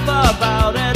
laugh about it.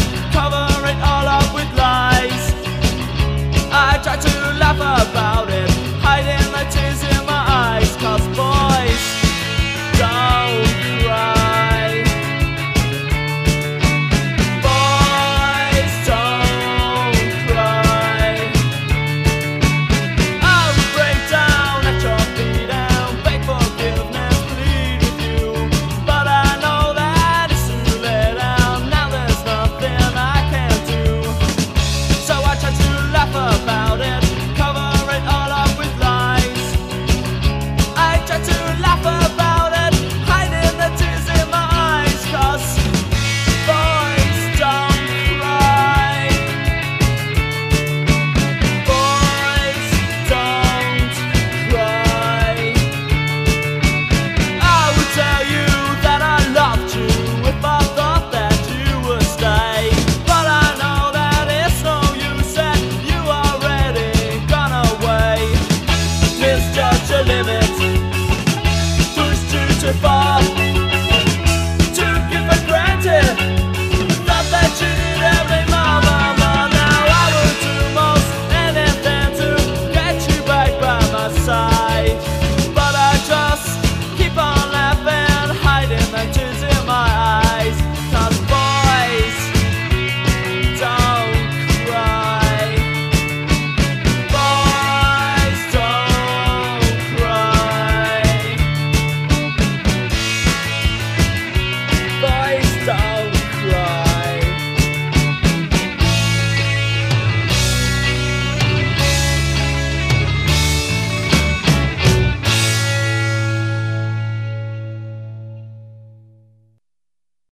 Bats